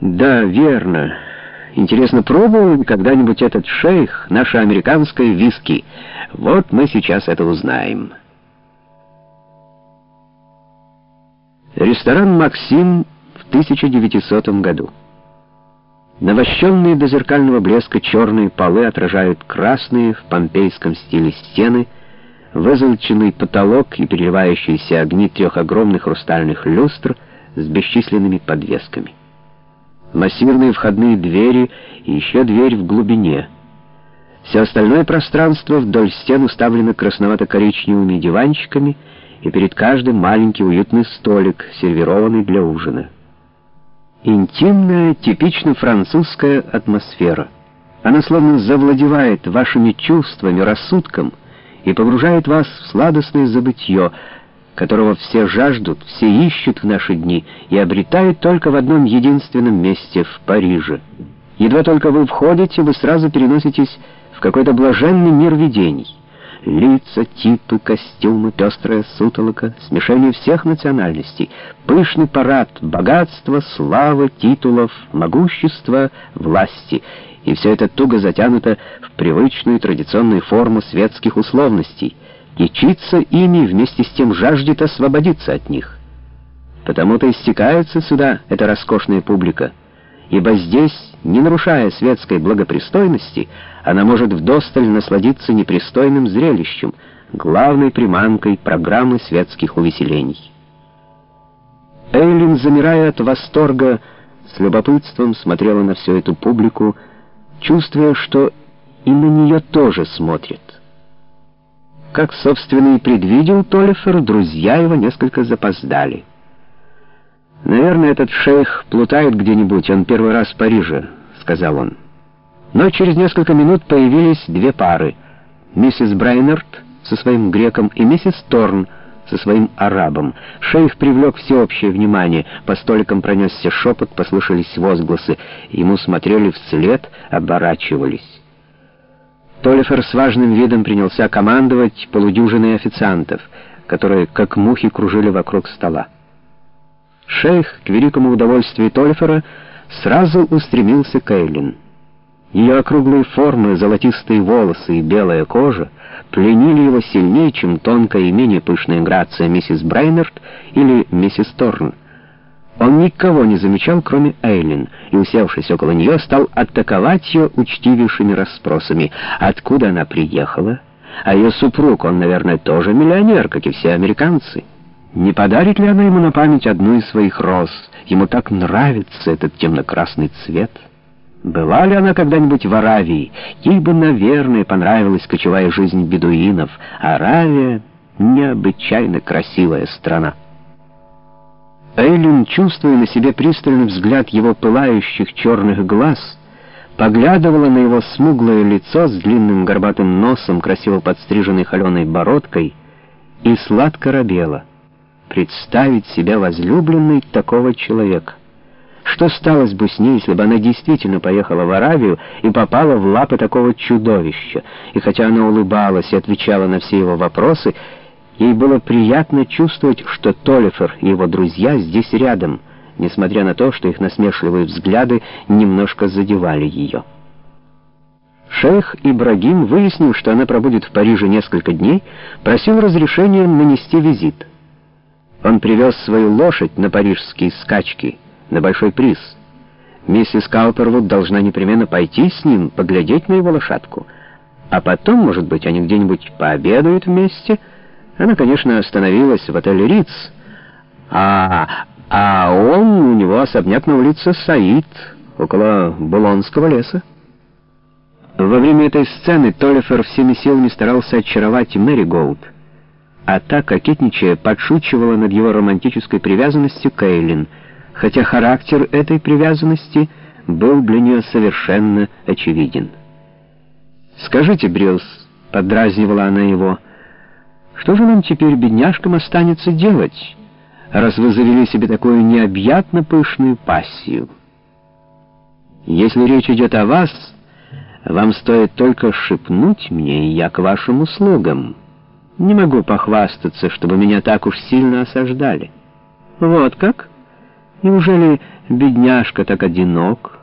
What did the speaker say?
Да, верно. Интересно, пробовал ли когда-нибудь этот шейх наше американское виски? Вот мы сейчас это узнаем. Ресторан «Максим» в 1900 году. Навощенные до зеркального блеска черные полы отражают красные в помпейском стиле стены, вызолоченный потолок и переливающиеся огни трех огромных хрустальных люстр с бесчисленными подвесками массивные входные двери и еще дверь в глубине. Все остальное пространство вдоль стен уставлено красновато-коричневыми диванчиками, и перед каждым маленький уютный столик, сервированный для ужина. Интимная, типично французская атмосфера. Она словно завладевает вашими чувствами, рассудком и погружает вас в сладостное забытье, которого все жаждут, все ищут в наши дни и обретают только в одном единственном месте, в Париже. Едва только вы входите, вы сразу переноситесь в какой-то блаженный мир видений. Лица, типы, костюмы, пестрая сутолока, смешение всех национальностей, пышный парад, богатство, слава, титулов, могущество, власти. И все это туго затянуто в привычную традиционную форму светских условностей — кичится ими, вместе с тем жаждет освободиться от них. Потому-то истекается сюда эта роскошная публика, ибо здесь, не нарушая светской благопристойности, она может вдосталь насладиться непристойным зрелищем, главной приманкой программы светских увеселений. Эйлин, замирая от восторга, с любопытством смотрела на всю эту публику, чувствуя, что и на нее тоже смотрят. Как, собственно, и предвидел Толлифер, друзья его несколько запоздали. «Наверное, этот шейх плутает где-нибудь, он первый раз в Париже», — сказал он. Но через несколько минут появились две пары. Миссис Брайнерт со своим греком и миссис Торн со своим арабом. Шейх привлек всеобщее внимание. По столикам пронесся шепот, послышались возгласы. Ему смотрели вслед, оборачивались. Толлифер с важным видом принялся командовать полудюжиной официантов, которые как мухи кружили вокруг стола. Шейх, к великому удовольствию Толлифера, сразу устремился к Эйлин. Ее округлые формы, золотистые волосы и белая кожа пленили его сильнее, чем тонкая и менее пышная грация миссис Брайнерт или миссис Торн. Он никого не замечал, кроме Эйлин, и, усевшись около нее, стал атаковать ее учтивейшими расспросами. Откуда она приехала? А ее супруг, он, наверное, тоже миллионер, как и все американцы. Не подарит ли она ему на память одну из своих роз? Ему так нравится этот темно-красный цвет. Была ли она когда-нибудь в Аравии? Ей бы, наверное, понравилась кочевая жизнь бедуинов. Аравия — необычайно красивая страна. Эйлин, чувствуя на себе пристальный взгляд его пылающих черных глаз, поглядывала на его смуглое лицо с длинным горбатым носом, красиво подстриженной холеной бородкой, и сладко робела. Представить себя возлюбленной такого человека. Что сталось бы с ней, если бы она действительно поехала в Аравию и попала в лапы такого чудовища? И хотя она улыбалась и отвечала на все его вопросы, Ей было приятно чувствовать, что Толлифер и его друзья здесь рядом, несмотря на то, что их насмешливые взгляды немножко задевали ее. Шейх Ибрагим, выяснил, что она пробудет в Париже несколько дней, просил разрешения нанести визит. Он привез свою лошадь на парижские скачки, на большой приз. Миссис Каупервуд должна непременно пойти с ним, поглядеть на его лошадку. А потом, может быть, они где-нибудь пообедают вместе — она, конечно, остановилась в отеле Риц, а, а он, у него особняк на улице Саид, около Булонского леса. Во время этой сцены Толлифер всеми силами старался очаровать Мэри Голд, а та, кокетничая, подшучивала над его романтической привязанностью к Эйлин, хотя характер этой привязанности был для нее совершенно очевиден. «Скажите, Брюс», — подразнивала она его, — что же нам теперь, бедняжкам, останется делать, раз вы завели себе такую необъятно пышную пассию? Если речь идет о вас, вам стоит только шепнуть мне, и я к вашим услугам. Не могу похвастаться, чтобы меня так уж сильно осаждали. Вот как? Неужели бедняжка так одинок?